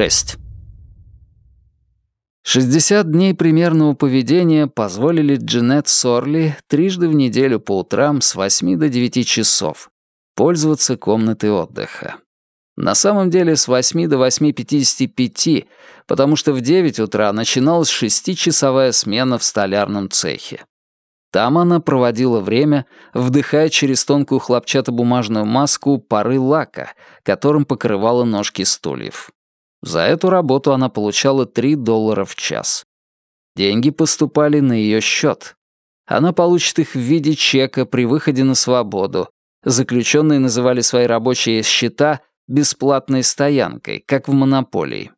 6. 60 дней примерного поведения позволили Джанет Сорли трижды в неделю по утрам с 8 до 9 часов пользоваться комнатой отдыха. На самом деле с 8 до 8.55, потому что в 9 утра начиналась шестичасовая смена в столярном цехе. Там она проводила время, вдыхая через тонкую хлопчатобумажную маску пары лака, которым покрывала ножки стульев. За эту работу она получала 3 доллара в час. Деньги поступали на ее счет. Она получит их в виде чека при выходе на свободу. Заключенные называли свои рабочие счета бесплатной стоянкой, как в монополии.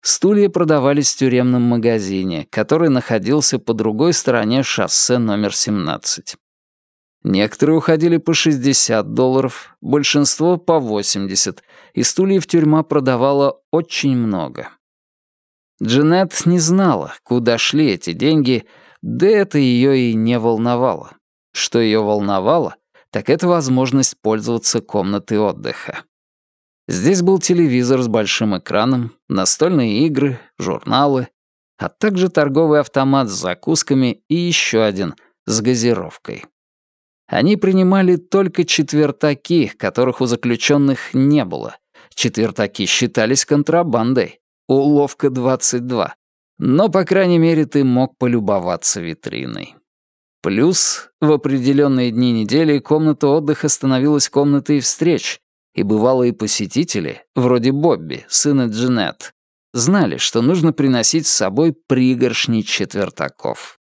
Стулья продавались в тюремном магазине, который находился по другой стороне шоссе номер 17. Некоторые уходили по 60 долларов, большинство по 80, и стульев тюрьма продавала очень много. Джанет не знала, куда шли эти деньги, да это ее и не волновало. Что ее волновало, так это возможность пользоваться комнатой отдыха. Здесь был телевизор с большим экраном, настольные игры, журналы, а также торговый автомат с закусками и еще один с газировкой. Они принимали только четвертаки, которых у заключенных не было. Четвертаки считались контрабандой. Уловка 22. Но, по крайней мере, ты мог полюбоваться витриной. Плюс в определенные дни недели комната отдыха становилась комнатой встреч, и бывалые посетители, вроде Бобби, сына Джанет, знали, что нужно приносить с собой пригоршни четвертаков.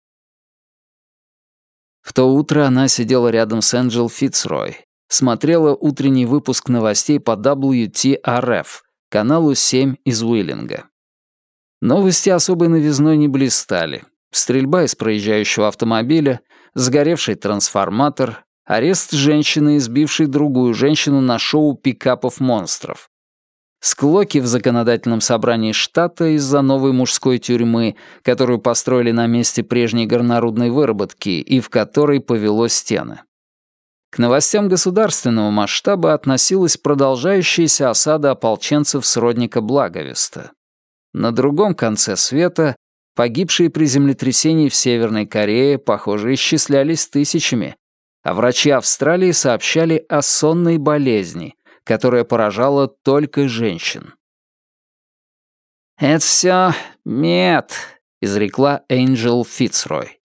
В то утро она сидела рядом с Энджел Фитцрой, смотрела утренний выпуск новостей по WTRF, каналу 7 из Уиллинга. Новости особой новизной не блистали. Стрельба из проезжающего автомобиля, сгоревший трансформатор, арест женщины, избившей другую женщину на шоу пикапов-монстров. Склоки в законодательном собрании штата из-за новой мужской тюрьмы, которую построили на месте прежней горнорудной выработки и в которой повело стены. К новостям государственного масштаба относилась продолжающаяся осада ополченцев сродника Благовеста. На другом конце света погибшие при землетрясении в Северной Корее, похоже, исчислялись тысячами, а врачи Австралии сообщали о сонной болезни, которая поражала только женщин. «Это все мед», — изрекла Энджел Фицрой.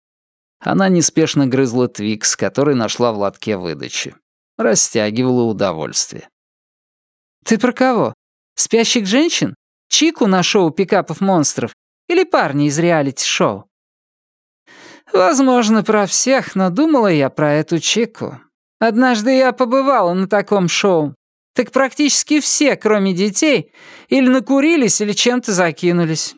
Она неспешно грызла твикс, который нашла в лотке выдачи. Растягивала удовольствие. «Ты про кого? Спящих женщин? Чику на шоу пикапов монстров? Или парни из реалити-шоу?» «Возможно, про всех, но думала я про эту Чику. Однажды я побывала на таком шоу. Так практически все, кроме детей, или накурились, или чем-то закинулись.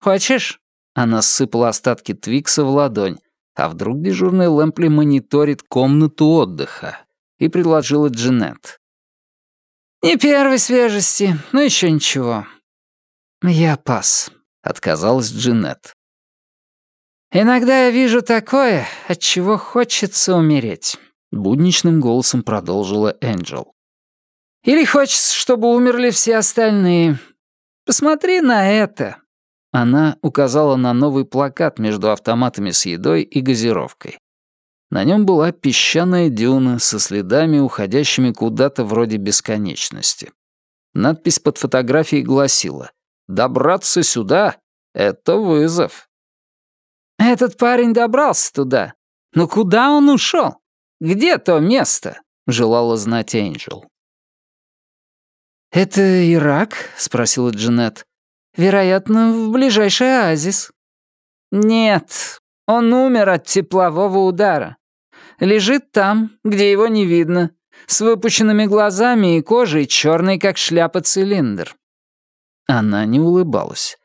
Хочешь?» Она сыпала остатки Твикса в ладонь, а вдруг дежурный Лэмпли мониторит комнату отдыха, и предложила Джанет. «Не первой свежести, но еще ничего». «Я пас», — отказалась Джанет. «Иногда я вижу такое, от чего хочется умереть», — будничным голосом продолжила Энджел. Или хочется, чтобы умерли все остальные. Посмотри на это». Она указала на новый плакат между автоматами с едой и газировкой. На нем была песчаная дюна со следами, уходящими куда-то вроде бесконечности. Надпись под фотографией гласила «Добраться сюда — это вызов». «Этот парень добрался туда. Но куда он ушел? Где то место?» — желала знать Энджел. «Это Ирак?» — спросила Джанет. «Вероятно, в ближайший оазис». «Нет, он умер от теплового удара. Лежит там, где его не видно, с выпущенными глазами и кожей, черной, как шляпа-цилиндр». Она не улыбалась.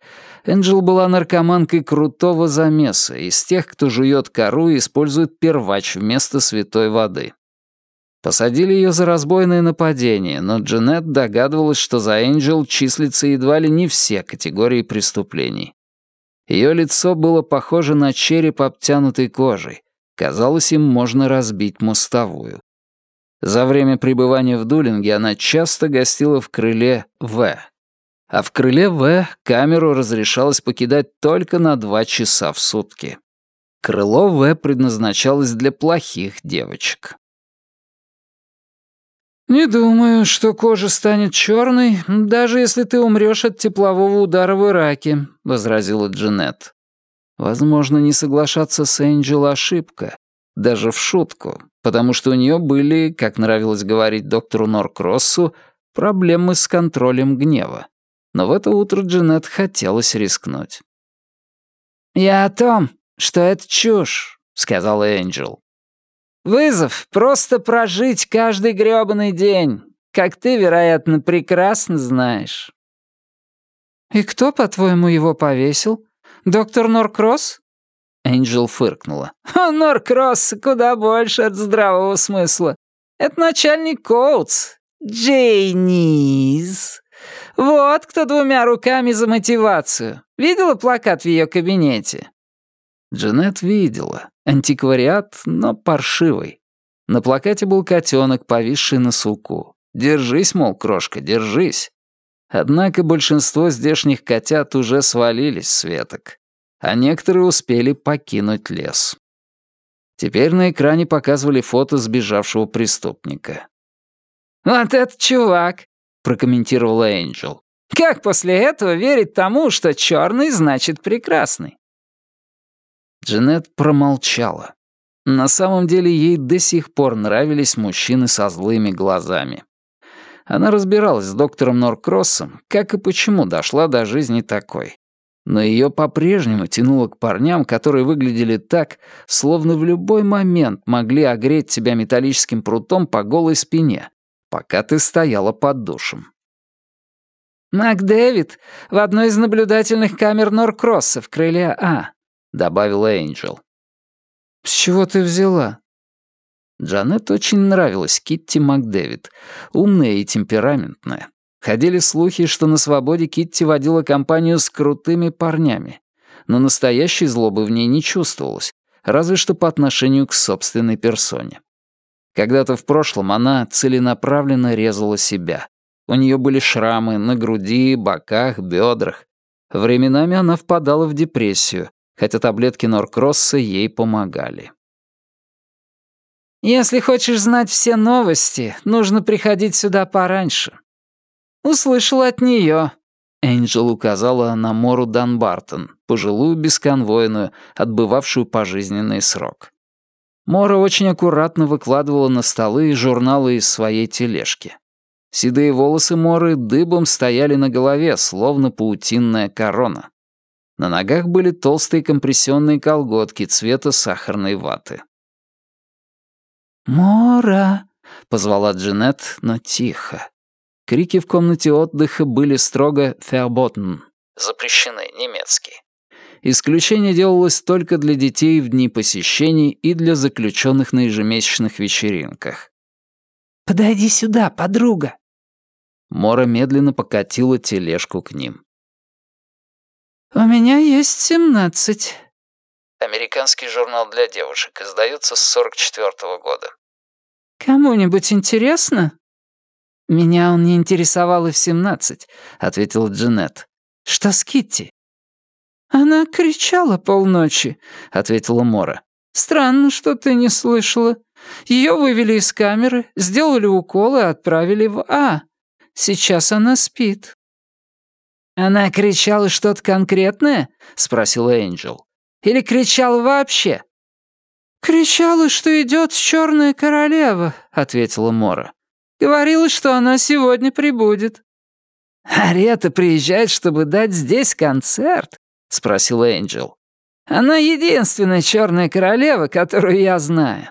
Энджел была наркоманкой крутого замеса, из тех, кто жует кору и использует первач вместо святой воды. Посадили ее за разбойное нападение, но Джанет догадывалась, что за Энджел числится едва ли не все категории преступлений. Ее лицо было похоже на череп, обтянутый кожей. Казалось, им можно разбить мостовую. За время пребывания в Дулинге она часто гостила в крыле В. а в крыле В камеру разрешалось покидать только на два часа в сутки. Крыло В предназначалось для плохих девочек. «Не думаю, что кожа станет черной, даже если ты умрешь от теплового удара в Ираке», — возразила Джанет. Возможно, не соглашаться с Энджел ошибка, даже в шутку, потому что у нее были, как нравилось говорить доктору Норкроссу, проблемы с контролем гнева. Но в это утро Джанет хотелось рискнуть. «Я о том, что это чушь», — сказала Энджел. «Вызов — просто прожить каждый грёбаный день, как ты, вероятно, прекрасно знаешь». «И кто, по-твоему, его повесил? Доктор Норкросс?» Энджел фыркнула. «Норкросс куда больше от здравого смысла. Это начальник Коутс. Джейниз. Вот кто двумя руками за мотивацию. Видела плакат в ее кабинете?» Джанет видела. Антиквариат, но паршивый. На плакате был котенок, повисший на суку. «Держись, мол, крошка, держись». Однако большинство здешних котят уже свалились с веток, а некоторые успели покинуть лес. Теперь на экране показывали фото сбежавшего преступника. «Вот этот чувак!» — прокомментировала Энджел. «Как после этого верить тому, что черный значит прекрасный?» Джанет промолчала. На самом деле ей до сих пор нравились мужчины со злыми глазами. Она разбиралась с доктором Норкроссом, как и почему дошла до жизни такой. Но ее по-прежнему тянуло к парням, которые выглядели так, словно в любой момент могли огреть тебя металлическим прутом по голой спине, пока ты стояла под душем. «МакДэвид в одной из наблюдательных камер Норкросса в крыле А добавила Энджел. «С чего ты взяла?» Джанет очень нравилась Китти Макдэвид, умная и темпераментная. Ходили слухи, что на свободе Китти водила компанию с крутыми парнями, но настоящей злобы в ней не чувствовалось, разве что по отношению к собственной персоне. Когда-то в прошлом она целенаправленно резала себя. У нее были шрамы на груди, боках, бедрах. Временами она впадала в депрессию, хотя таблетки Норкросса ей помогали. «Если хочешь знать все новости, нужно приходить сюда пораньше». «Услышал от нее. Энджел указала на Мору Данбартон, пожилую бесконвойную, отбывавшую пожизненный срок. Мора очень аккуратно выкладывала на столы журналы из своей тележки. Седые волосы Моры дыбом стояли на голове, словно паутинная корона. На ногах были толстые компрессионные колготки цвета сахарной ваты. «Мора!» — позвала Джанет, но тихо. Крики в комнате отдыха были строго «ферботен» — запрещены, немецкий. Исключение делалось только для детей в дни посещений и для заключенных на ежемесячных вечеринках. «Подойди сюда, подруга!» Мора медленно покатила тележку к ним. «У меня есть семнадцать». Американский журнал для девушек. Издается с 44 -го года. «Кому-нибудь интересно?» «Меня он не интересовал и в семнадцать», — ответила Джанет. «Что с Китти?» «Она кричала полночи», — ответила Мора. «Странно, что ты не слышала. Ее вывели из камеры, сделали уколы и отправили в А. Сейчас она спит». «Она кричала что-то конкретное?» — спросила Энджел. «Или кричала вообще?» «Кричала, что идет черная королева», — ответила Мора. «Говорила, что она сегодня прибудет». «Арета приезжает, чтобы дать здесь концерт?» — спросила Энджел. «Она единственная черная королева, которую я знаю».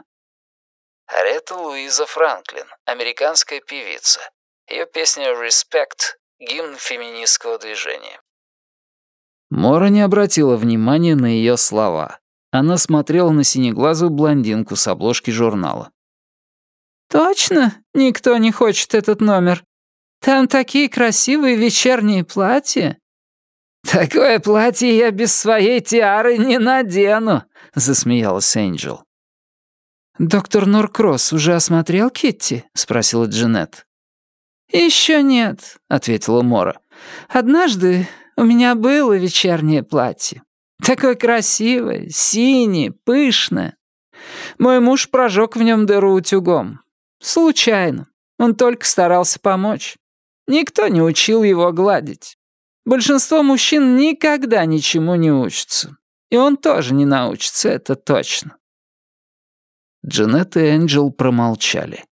Арета Луиза Франклин, американская певица. Ее песня «Respect» гимн феминистского движения. Мора не обратила внимания на ее слова. Она смотрела на синеглазую блондинку с обложки журнала. «Точно никто не хочет этот номер? Там такие красивые вечерние платья». «Такое платье я без своей тиары не надену», — засмеялась Энджел. «Доктор Норкросс уже осмотрел Китти?» — спросила Джанет. «Еще нет», — ответила Мора. «Однажды у меня было вечернее платье. Такое красивое, синее, пышное. Мой муж прожег в нем дыру утюгом. Случайно. Он только старался помочь. Никто не учил его гладить. Большинство мужчин никогда ничему не учатся. И он тоже не научится, это точно. Джанет и Энджел промолчали.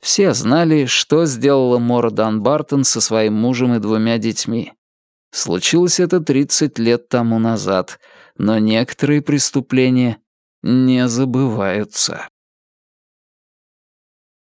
Все знали, что сделала Мора Данбартон со своим мужем и двумя детьми. Случилось это 30 лет тому назад, но некоторые преступления не забываются.